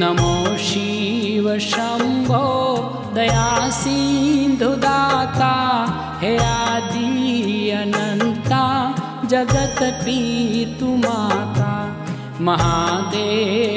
नमो शिव शम्भो दयासिन्धुदाता हे आदि अनन्ता माता। महादेव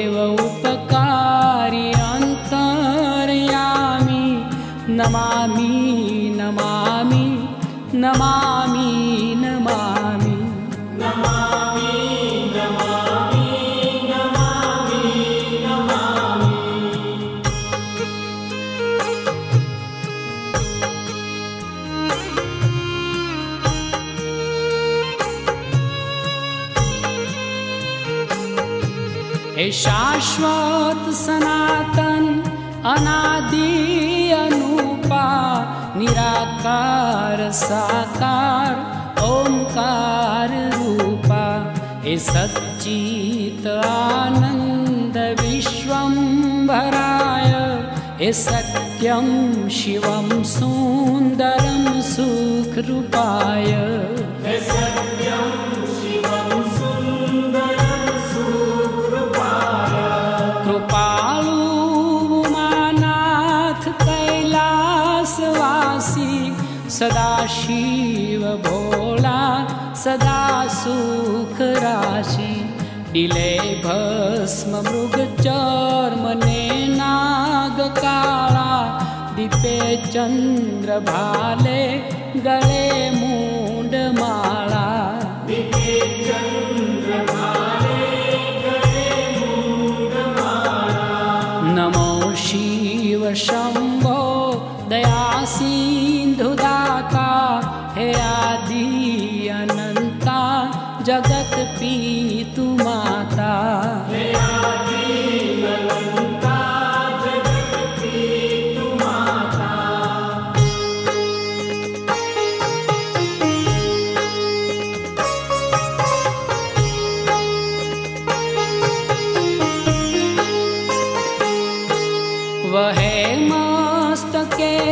हे शाश्वत सनातन अनादि अनुपा निराकार साकार ओंकार रूपा हे सच्चित आनन्द विश्वम्भराय हे सत्यं शिवं सुन्दरं सुखरूपाय। कृपालु सदाशिव भोला सदा सुख राशि डिले भस्म मृगचर्मने नागकाळा दीपे चन्द्रभाले गळे मूण्डमाळा नमो शिव शम्भो दयासिन्धुदाता हे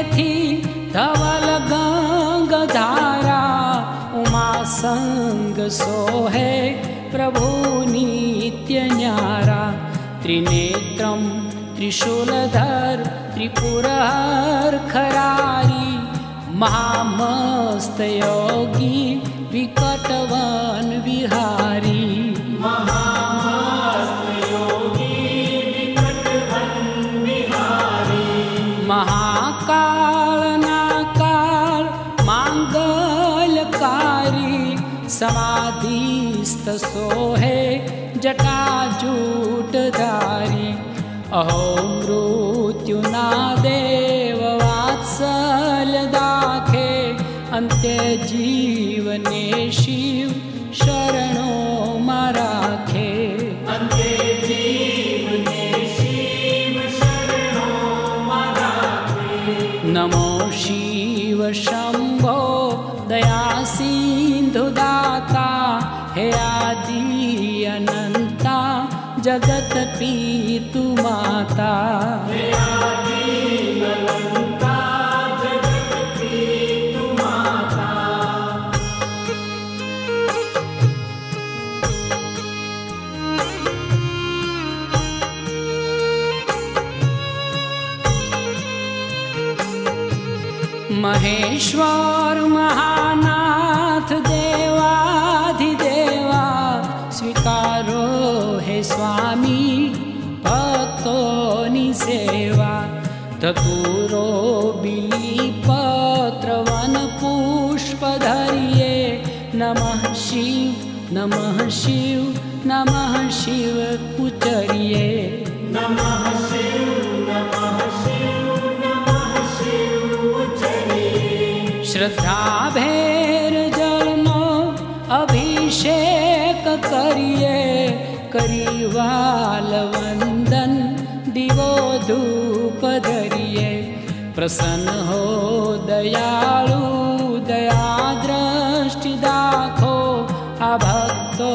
थी धवल गंग धारा उमा संग सोहे प्रभु नित्य न्यारा। त्रिनेत्रम त्रिशूलधर त्रिपुरहर खरारी महामस्त योगी विकटवन विहारी। महामस्त योगी विकटवन विहारी। महा महाकालनाकाल माङ्गलकारी समाधिस्थ सोहे जटाजूटधारी अहो मृत्युना देव वात्सल दाखे अन्त्य जीवने शिव नमो शिव शम्भो दयासिन्धुदाता हे आदि अनन्ता जगत्पितुमाता महेश्वर महानाथ देवाधिदेवा स्वीकारो हे स्वामी भक्तोनि सेवा। धतुरो बिलीपत्र वनपुष्पधर्ये नमः शिव नमः शिव नमः शिव कुचर्ये अभिषेक करिए करिवाल वंदन दिवो धूप धरिए प्रसन्न हो दयाळु दया दृष्टि दाखो आ भक्तो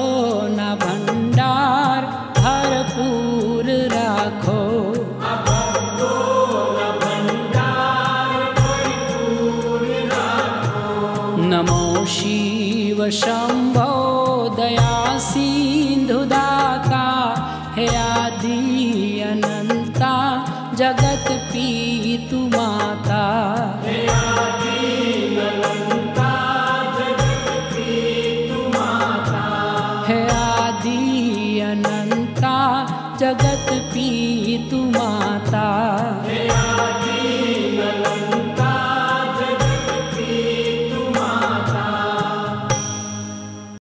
ना भंडार शिव शम्भो दया सिन्धुदाता हे आदि अनन्ता जगत् पीतु माता। हे आदि अनन्ता जगत् पीतु माता।